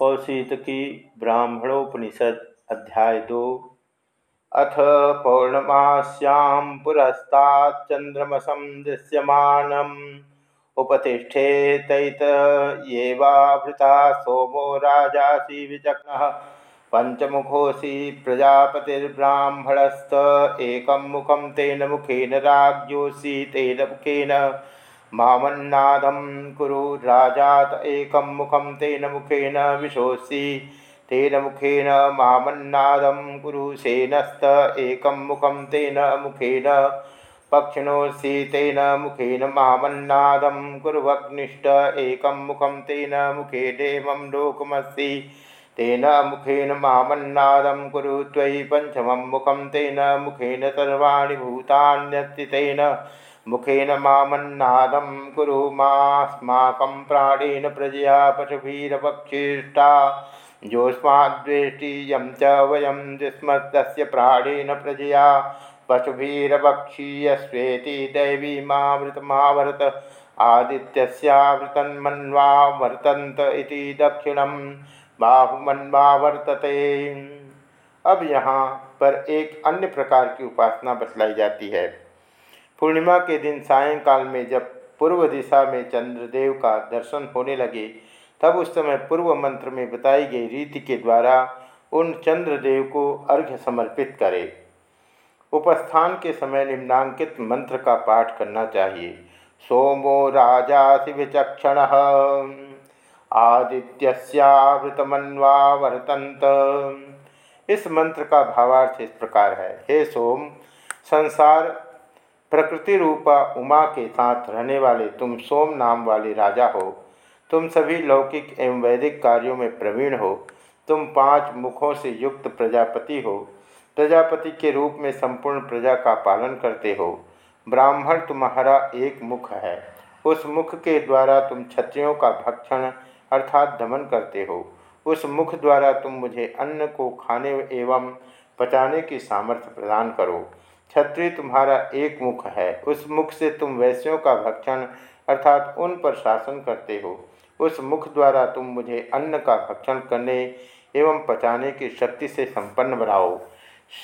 कौशित की ब्राह्मणोपनिषद अध्याय दो। अथ पौर्णमास्यां पुरस्ताच्चन्द्रमसं दृश्यमानम्। उपतिष्ठेतैत येवावृता सोमो राजासी विचक्नः पञ्चमुखोऽसि प्रजापतिर्ब्राह्मणस्त एकं मुखं तेन मुखेन राज्ञोऽसि तेन मुखेन मामन्नादं कुरु राजात एकं मुखं तेन मुखेन विशोऽसि। तेन मुखेन मामन्नादं कुरु सेनस्त एकं मुखं तेन मुखेन पक्षिणोऽसि। तेन मुखेन मामन्नादं कुरुवग्निष्ठ एकं मुखं तेन मुखेनेमं लोकमस्ति। तेन मुखेन मामन्नादं कुरु त्वयि पञ्चमं मुखं तेन मुखेन सर्वाणि भूतान्यस्ति। तेन मुखेन मामन्नादं कुरु मास्माकं प्राणेन प्रजया पशुभिरपक्षिष्टा जोस्माद्वेष्टि यं च वयं दुस्मत्तस्य प्राणेन प्रजया पशुभिरपक्षीयस्वेति दैवीमावृतमावर्त आदित्यस्यावृतन्मन्वावर्तन्त इति दक्षिणं बाहुमन्वावर्तते। अब यहाँ पर एक अन्य प्रकार की उपासना बतलाई जाती है। पूर्णिमा के दिन सायंकाल में जब पूर्व दिशा में चंद्रदेव का दर्शन होने लगे, तब उस समय पूर्व मंत्र में बताई गई रीति के द्वारा उन चंद्रदेव को अर्घ्य समर्पित करें। उपस्थान के समय निम्नांकित मंत्र का पाठ करना चाहिए। सोमो राजा विचक्षण आदित्यवृतमन्वावर्तंत इस मंत्र का भावार्थ इस प्रकार है। हे सोम, संसार प्रकृति रूपा उमा के साथ रहने वाले तुम सोम नाम वाले राजा हो। तुम सभी लौकिक एवं वैदिक कार्यों में प्रवीण हो। तुम पाँच मुखों से युक्त प्रजापति हो। प्रजापति के रूप में संपूर्ण प्रजा का पालन करते हो। ब्राह्मण तुम्हारा एक मुख है। उस मुख के द्वारा तुम क्षत्रियों का भक्षण अर्थात दमन करते हो। उस मुख द्वारा तुम मुझे अन्न को खाने एवं पचाने की सामर्थ्य प्रदान करो। क्षत्रिय तुम्हारा एक मुख है। उस मुख से तुम वैश्यों का भक्षण अर्थात उन पर शासन करते हो। उस मुख द्वारा तुम मुझे अन्न का भक्षण करने एवं पचाने की शक्ति से संपन्न बनाओ।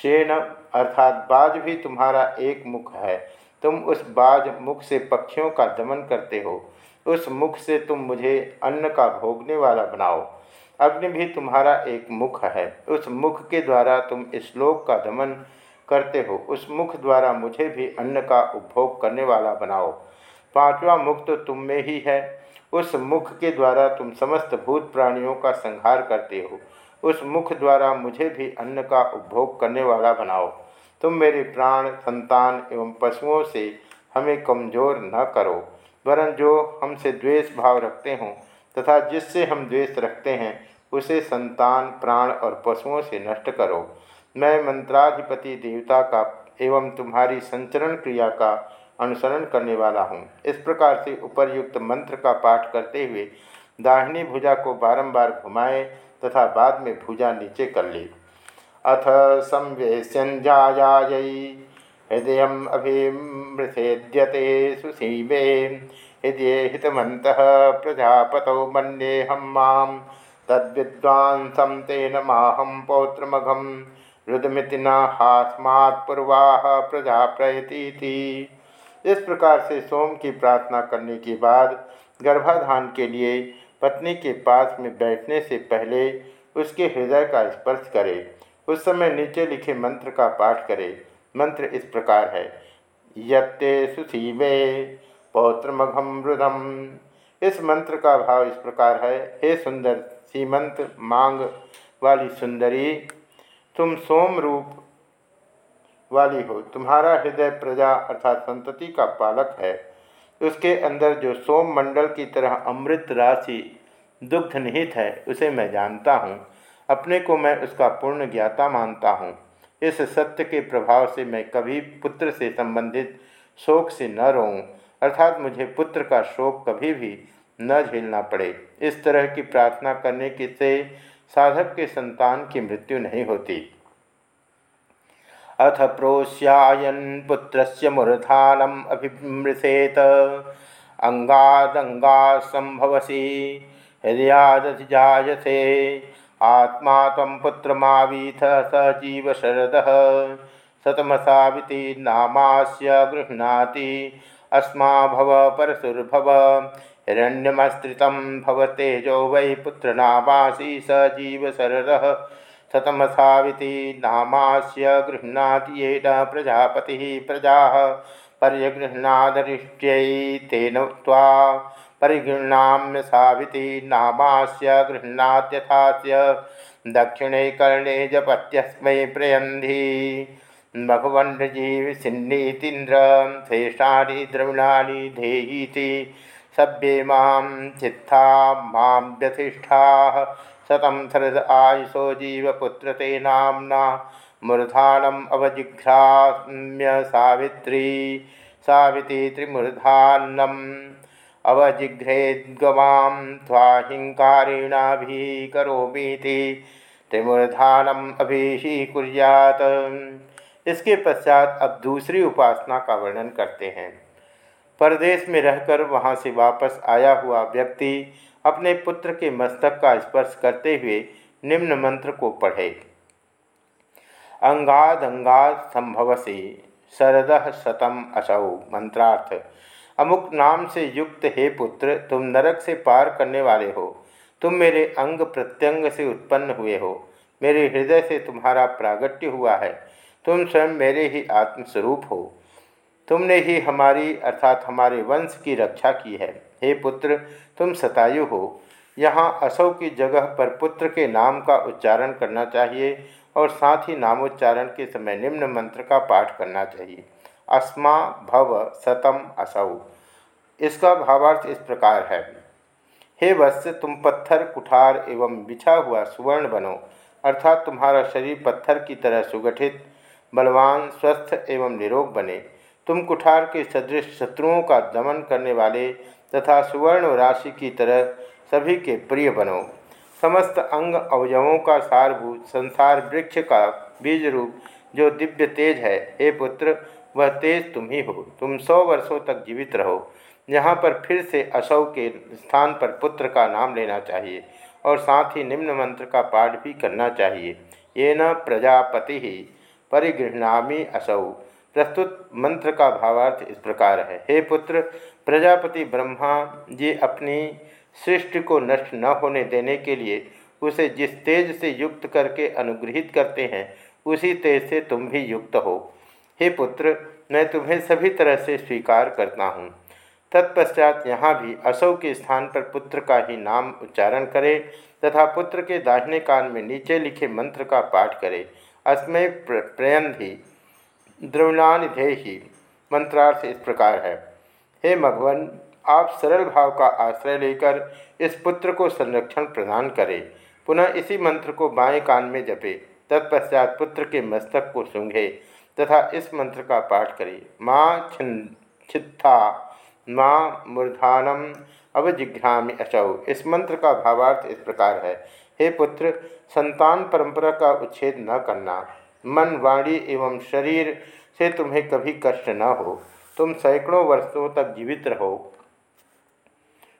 शेन अर्थात बाज भी तुम्हारा एक मुख है। तुम उस बाज मुख से पक्षियों का दमन करते हो। उस मुख से तुम मुझे अन्न का भोगने वाला बनाओ। अग्नि भी तुम्हारा एक मुख है। उस मुख के द्वारा तुम इस लोक का दमन करते हो, उस मुख द्वारा मुझे भी अन्न का उपभोग करने वाला बनाओ। पांचवा मुख तो तुम में ही है। उस मुख के द्वारा तुम समस्त भूत प्राणियों का संहार करते हो। उस मुख द्वारा मुझे भी अन्न का उपभोग करने वाला बनाओ। तुम मेरे प्राण, संतान एवं पशुओं से हमें कमज़ोर न करो, वरन जो हमसे द्वेष भाव रखते हों तथा जिससे हम द्वेष रखते हैं, उसे संतान, प्राण और पशुओं से नष्ट करो। मैं मंत्राधिपति देवता का एवं तुम्हारी संचरण क्रिया का अनुसरण करने वाला हूँ। इस प्रकार से उपरयुक्त मंत्र का पाठ करते हुए दाहिनी भुजा को बारंबार घुमाए तथा बाद में भुजा नीचे कर ले। अथ संवेश्यंजायाय हृदय अभिमृथेद्यते सुशीवे हृदय हितमत प्रजापत मन्येहम माँ, तद्विद्वांसं तेन माहम पौत्रमघम। रुदमिति न हास्मात्पूर्वाह प्रजा प्रयती इस प्रकार से सोम की प्रार्थना करने के बाद गर्भाधान के लिए पत्नी के पास में बैठने से पहले उसके हृदय का स्पर्श करे। उस समय नीचे लिखे मंत्र का पाठ करे। मंत्र इस प्रकार है, यत्ते सुशीवे पौत्रमघम रुदम। इस मंत्र का भाव इस प्रकार है, हे सुंदर सीमंत मांग वाली सुंदरी तुम सोम रूप वाली हो। तुम्हारा हृदय प्रजा अर्थात संतति का पालक है। उसके अंदर जो सोम मंडल की तरह अमृत राशि दुग्ध निहित है, उसे मैं जानता हूँ। अपने को मैं उसका पूर्ण ज्ञाता मानता हूँ। इस सत्य के प्रभाव से मैं कभी पुत्र से संबंधित शोक से न रोऊँ। अर्थात मुझे पुत्र का शोक कभी भी न झेलना पड़े। इस तरह की प्रार्थना करने के से साधक के संतान की मृत्यु नहीं होती। अथ प्रोश्यायन पुत्र मूर्धानम अभिमृशेत अंगादंगा संभवसी यदयादधिजायसे आत्मा तम पुत्रमावीथ, स जीव शरद। शतमसाविति नामास्य गृह्णाति, अस्मा भव परशुर्भव। हिरण्यमस्त्रितं भवतेजो वै पुत्रनामासी स जीव शरद शतमसाविति नामास्य गृह्णाति येन प्रजापतिः प्रजाः। पर्यगृह्णादरिष्ट्यै तेन त्वा परिगृह्णाम्य साविति नामास्य गृह्णात्यथास्य दक्षिणे कर्णे जपत्यस्मै प्रयन्धी। मघवन्नजीवसिन्नीतीन्द्र श्रेष्ठानि द्रविणानि धेयीति सभ्ये माँ चित्था माँ व्यथिष्ठाः। शतं शरद आयुषो जीवपुत्र ते नाम्ना। मूर्धानम् अवजिघ्राम्य सावित्री। साविति त्रिमूर्धान्नम् अवजिघ्रेद्गवां स्वाहिङ्कारेणाभिः करोमीति त्रिमूर्धानम अभिषीकुर्यात। इसके पश्चात अब दूसरी उपासना का वर्णन करते हैं। परदेश में रहकर वहाँ से वापस आया हुआ व्यक्ति अपने पुत्र के मस्तक का स्पर्श करते हुए निम्न मंत्र को पढ़े। अंगादंगाद संभव से शरद शतम असौ, मंत्रार्थ। अमुक नाम से युक्त हे पुत्र, तुम नरक से पार करने वाले हो। तुम मेरे अंग प्रत्यंग से उत्पन्न हुए हो। मेरे हृदय से तुम्हारा प्रागट्य हुआ है। तुम स्वयं मेरे ही आत्मस्वरूप हो। तुमने ही हमारी, अर्थात हमारे वंश की रक्षा की है। हे पुत्र, तुम सतायु हो। यहाँ असौ की जगह पर पुत्र के नाम का उच्चारण करना चाहिए और साथ ही नामोच्चारण के समय निम्न मंत्र का पाठ करना चाहिए। अस्मा भव सतम असौ। इसका भावार्थ इस प्रकार है। हे वत्स, तुम पत्थर, कुठार एवं बिछा हुआ सुवर्ण बनो, अर्थात तुम्हारा शरीर पत्थर की तरह सुगठित, बलवान, स्वस्थ एवं निरोग बने। तुम कुठार के सदृश शत्रुओं का दमन करने वाले तथा सुवर्ण राशि की तरह सभी के प्रिय बनो। समस्त अंग अवयवों का सारभूत, संसार वृक्ष का बीज रूप, जो दिव्य तेज है, हे पुत्र, वह तेज तुम ही हो। तुम सौ वर्षों तक जीवित रहो। यहाँ पर फिर से अशव के स्थान पर पुत्र का नाम लेना चाहिए और साथ ही निम्न मंत्र का पाठ भी करना चाहिए। ये न प्रजापति ही परिगृहणामी असौ। प्रस्तुत मंत्र का भावार्थ इस प्रकार है। हे पुत्र, प्रजापति ब्रह्मा जी अपनी सृष्टि को नष्ट न होने देने के लिए उसे जिस तेज से युक्त करके अनुग्रहित करते हैं, उसी तेज से तुम भी युक्त हो। हे पुत्र, मैं तुम्हें सभी तरह से स्वीकार करता हूँ। तत्पश्चात यहाँ भी असौ के स्थान पर पुत्र का ही नाम उच्चारण करें तथा पुत्र के दाहिने कान में नीचे लिखे मंत्र का पाठ करे। अस्मय प्रयंधि द्रवणानिधेही मंत्रार्थ इस प्रकार है। हे मघवन आप सरल भाव का आश्रय लेकर इस पुत्र को संरक्षण प्रदान करें। पुनः इसी मंत्र को बाएँ कान में जपे। तत्पश्चात पुत्र के मस्तक को सूंघे तथा इस मंत्र का पाठ करें। माँ छिन्, छित्था, माँ मूर्धानम अवजिघ्रामी अचौ इस मंत्र का भावार्थ इस प्रकार है। हे पुत्र, संतान परंपरा का उच्छेद न करना। मन, वाणी एवं शरीर से तुम्हें कभी कष्ट न हो। तुम सैकड़ों वर्षों तक जीवित रहो।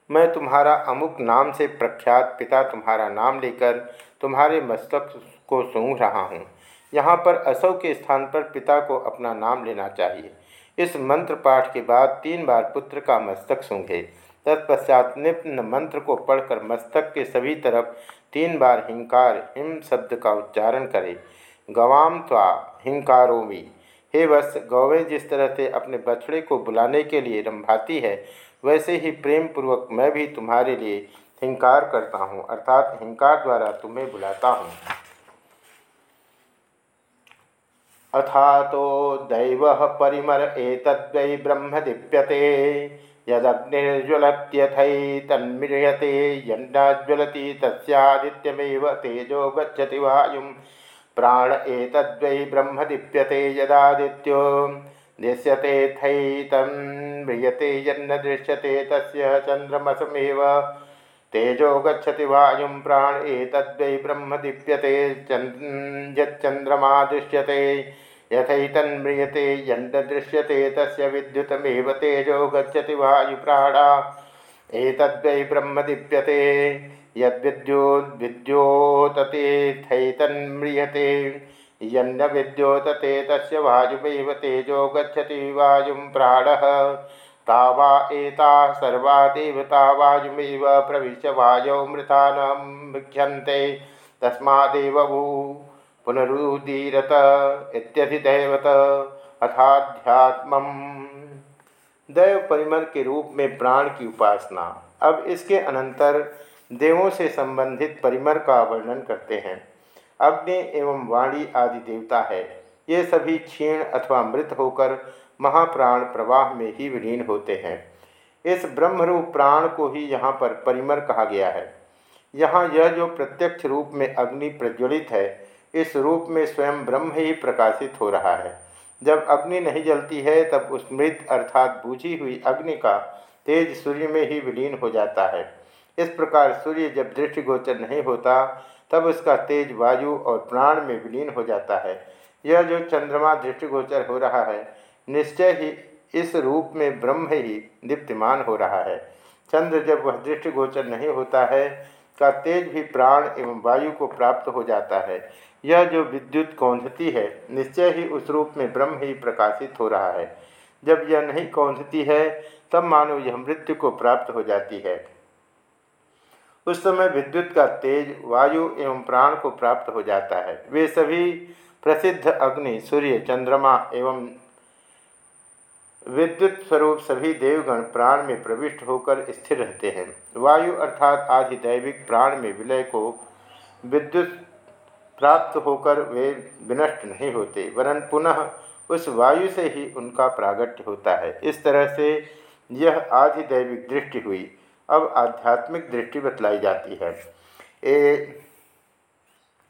मैं तुम्हारा अमुक नाम से प्रख्यात पिता तुम्हारा नाम लेकर तुम्हारे मस्तक को सूंघ रहा हूँ। यहाँ पर असव के स्थान पर पिता को अपना नाम लेना चाहिए। इस मंत्र पाठ के बाद तीन बार पुत्र का मस्तक सूंघे। तत्पश्चात निम्न मंत्र को पढ़कर मस्तक के सभी तरफ़ तीन बार हिंकार, हिम शब्द का उच्चारण करे। गवाम त्वा हिंकारोमी हे वत्स गौवें जिस तरह से अपने बछड़े को बुलाने के लिए रंभाती है, वैसे ही प्रेम पूर्वक मैं भी तुम्हारे लिए हिंकार करता हूँ, अर्थात हिंकार द्वारा तुम्हें बुलाता हूँ। अथा तो दैव परिमर एतद्वै ब्रह्म दीप्यते यदग्निर्ज्वलत्यथैतन्मियते यन्नाज्वलति तस्यादित्यमेव तेजो गच्छति वायुं प्राण एतद्वै ब्रह्म दीप्यते यदादित्यो। दृश्यते थैतं म्रियते यन्न दृश्यते तस्य तेजो गच्छति वायुं प्राण एतद्वै ब्रह्म दीप्यते यच्चन्द्रमा दृश्यते। यथैतन्म्रियते यन्न दृश्यते तस्य विद्युतमेव। तेजो गच्छति वायुप्राणा एतद्वै ब्रह्म दीप्यते यद्विद्योद्विद्योतते थैतन्म्रियते। यन्न विद्योतते, तस्य वायुमेव तेजो गच्छति, वायुं प्राणः। तावा एता, सर्वा देवता वायुमेव प्रविश्य वायौ मृतानां भिक्षन्ते तस्मादेवभू पुनरुदीरत इत्यधिदैवत अथाध्यात्म दैव परिमल के रूप में प्राण की उपासना। अब इसके अनंतर देवों से संबंधित परिमर का वर्णन करते हैं। अग्नि एवं वाणी आदि देवता है। ये सभी क्षीण अथवा मृत होकर महाप्राण प्रवाह में ही विलीन होते हैं। इस ब्रह्मरूप प्राण को ही यहाँ पर परिमर कहा गया है। यहाँ यह जो प्रत्यक्ष रूप में अग्नि प्रज्वलित है, इस रूप में स्वयं ब्रह्म ही प्रकाशित हो रहा है। जब अग्नि नहीं जलती है, तब उस मृत अर्थात बूझी हुई अग्नि का तेज सूर्य में ही विलीन हो जाता है। इस प्रकार सूर्य जब दृष्टिगोचर नहीं होता, तब उसका तेज वायु और प्राण में विलीन हो जाता है। यह जो चंद्रमा दृष्टिगोचर हो रहा है, निश्चय ही इस रूप में ब्रह्म ही दीप्तिमान हो रहा है। चंद्र जब वह दृष्टिगोचर नहीं होता है का तेज भी प्राण एवं वायु को प्राप्त हो जाता है। यह जो विद्युत कौंधती है, निश्चय ही उस रूप में ब्रह्म ही प्रकाशित हो रहा है। जब यह नहीं कौंधती है, तब मानो यह मृत्यु को प्राप्त हो जाती है। उस समय विद्युत का तेज, वायु एवं प्राण को प्राप्त हो जाता है। वे सभी प्रसिद्ध अग्नि, सूर्य, चंद्रमा एवं विद्युत स्वरूप सभी देवगण प्राण में प्रविष्ट होकर स्थिर रहते हैं। वायु अर्थात आदि दैविक प्राण में विलय को विद्युत प्राप्त होकर वे विनष्ट नहीं होते, वरन पुनः उस वायु से ही उनका प्रागट्य होता है। इस तरह से यह आधि दैविक दृष्टि हुई। अब आध्यात्मिक दृष्टि बतलाई जाती है। ए